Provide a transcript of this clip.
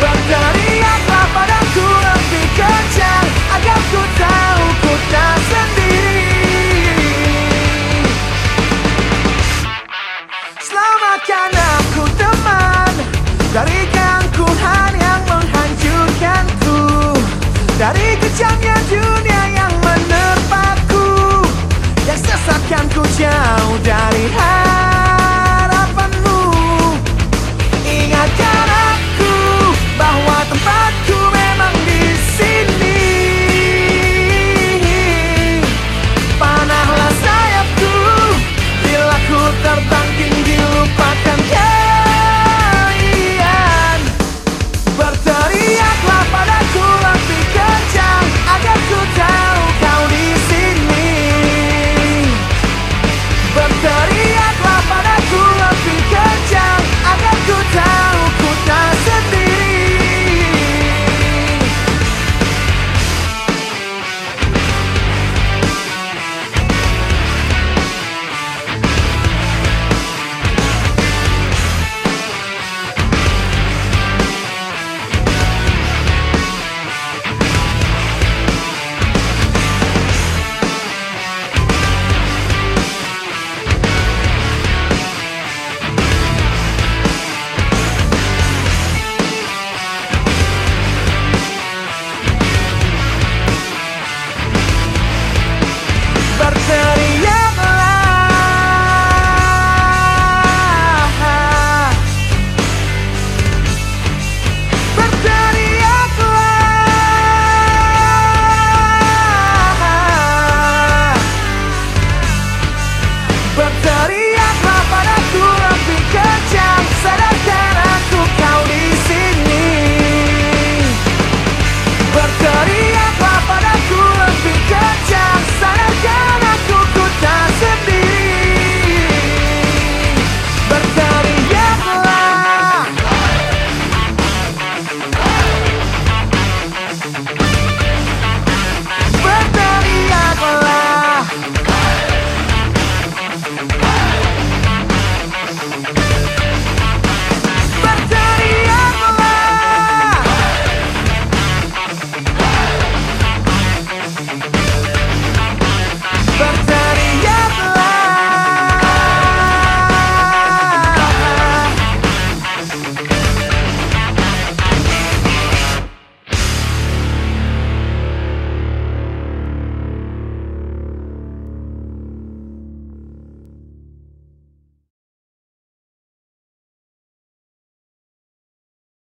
Berteriaklah padaku lebih kencang Agar ku tahu ku tak sendiri. Selamatkan aku teman. Dari gangguan yang menghancurkan ku, Dari kejamnya dunia yang menerpaku Yang sesatkanku jauh dari hati